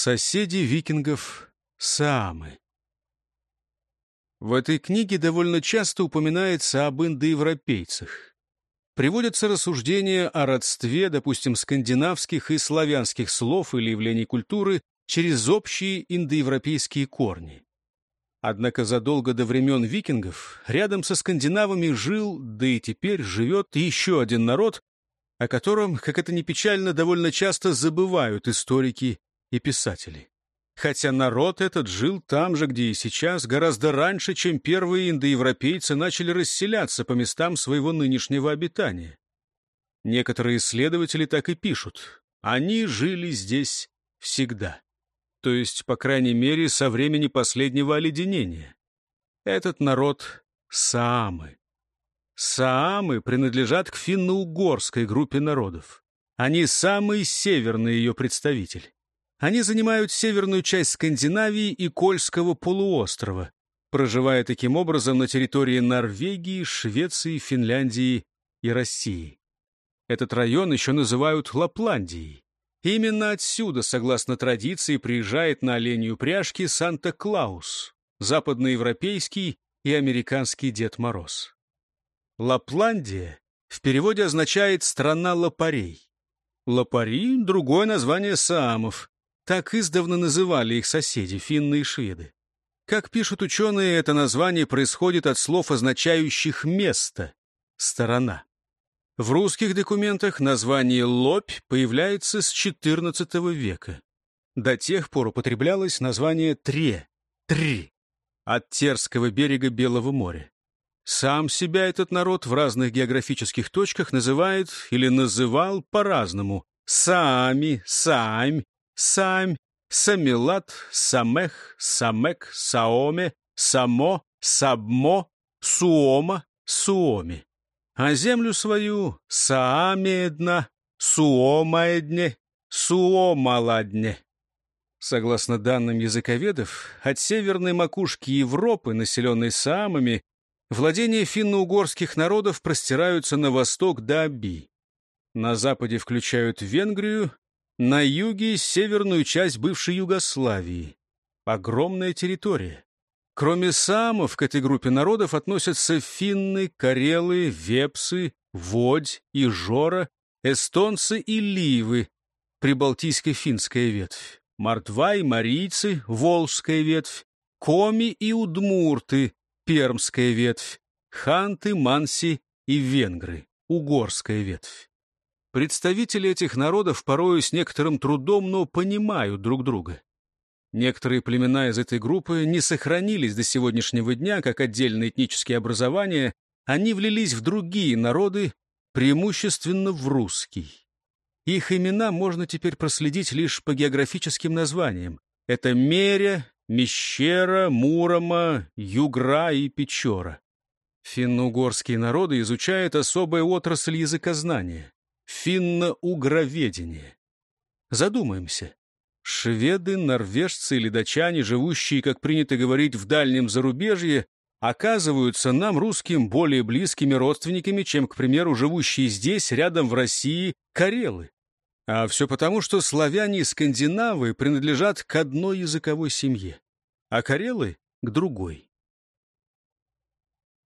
Соседи викингов — Саамы. В этой книге довольно часто упоминается об индоевропейцах. Приводятся рассуждения о родстве, допустим, скандинавских и славянских слов или явлений культуры через общие индоевропейские корни. Однако задолго до времен викингов рядом со скандинавами жил, да и теперь живет еще один народ, о котором, как это ни печально, довольно часто забывают историки и писатели. Хотя народ этот жил там же, где и сейчас, гораздо раньше, чем первые индоевропейцы начали расселяться по местам своего нынешнего обитания. Некоторые исследователи так и пишут. Они жили здесь всегда. То есть, по крайней мере, со времени последнего оледенения. Этот народ — Саамы. Саамы принадлежат к финно-угорской группе народов. Они самый северный ее представитель. Они занимают северную часть Скандинавии и Кольского полуострова, проживая таким образом на территории Норвегии, Швеции, Финляндии и России. Этот район еще называют Лапландией. Именно отсюда, согласно традиции, приезжает на оленью пряжке Санта-Клаус, западноевропейский и американский Дед Мороз. Лапландия в переводе означает «страна лопарей». Лопари — другое название саамов, так издавна называли их соседи, финны и шведы. Как пишут ученые, это название происходит от слов, означающих «место», «сторона». В русских документах название «лобь» появляется с XIV века. До тех пор употреблялось название «тре», «три» от Терского берега Белого моря. Сам себя этот народ в разных географических точках называет или называл по-разному – Саами, Саамь, Сам, Самилат, Самех, Самек, Саоме, Само, Сабмо, Суома, Суоми. А землю свою Саамедна, Суомаедне, Суомаладне. Согласно данным языковедов, от северной макушки Европы, населенной Саамами, владения финно-угорских народов простираются на восток до Аби. На западе включают Венгрию, на юге — северную часть бывшей Югославии. Огромная территория. Кроме самов, к этой группе народов относятся финны, карелы, вепсы, водь и жора, эстонцы и ливы, прибалтийско-финская ветвь, мартвай, марийцы, волжская ветвь, коми и удмурты, пермская ветвь, ханты, манси и венгры, угорская ветвь. Представители этих народов порою с некоторым трудом, но понимают друг друга. Некоторые племена из этой группы не сохранились до сегодняшнего дня как отдельные этнические образования, они влились в другие народы, преимущественно в русский. Их имена можно теперь проследить лишь по географическим названиям. Это Меря, Мещера, Мурома, Югра и Печора. Финно-угорские народы изучают особая отрасль языкознания финно-угроведение. Задумаемся. Шведы, норвежцы или датчане, живущие, как принято говорить, в дальнем зарубежье, оказываются нам, русским, более близкими родственниками, чем, к примеру, живущие здесь, рядом в России, карелы. А все потому, что славяне и скандинавы принадлежат к одной языковой семье, а карелы — к другой.